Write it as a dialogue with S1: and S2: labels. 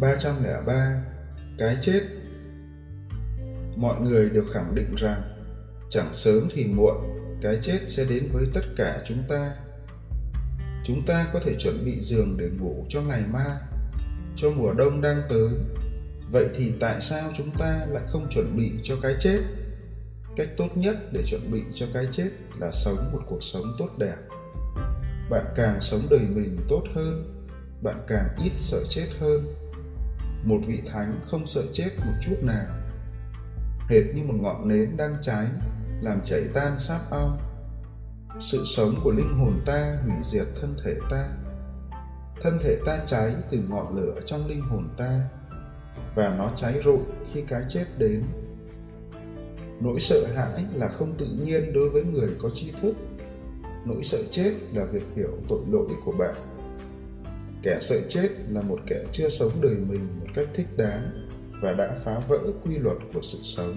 S1: 303 Cái chết. Mọi người đều khẳng định rằng, chẳng sớm thì muộn, cái chết sẽ đến với tất cả chúng ta. Chúng ta có thể chuẩn bị giường để ngủ cho ngày mai, cho mùa đông đang tới. Vậy thì tại sao chúng ta lại không chuẩn bị cho cái chết? Cách tốt nhất để chuẩn bị cho cái chết là sống một cuộc sống tốt đẹp. Bạn càng sống đời mình tốt hơn, bạn càng ít sợ chết hơn một vị thánh không sợ chết một chút nào. Hệt như một ngọn nến đang cháy, làm chảy tan sáp ong. Sự sống của linh hồn ta hủy diệt thân thể ta. Thân thể ta cháy từ ngọn lửa trong linh hồn ta, và nó cháy rụi khi cái chết đến. Nỗi sợ hãi là không tự nhiên đối với người có tri thức. Nỗi sợ chết là việc hiểu tội lỗi của bạn kẻ sợ chết là một kẻ chưa sống đời mình một cách thích đáng và đã phá vỡ quy luật của sự sống.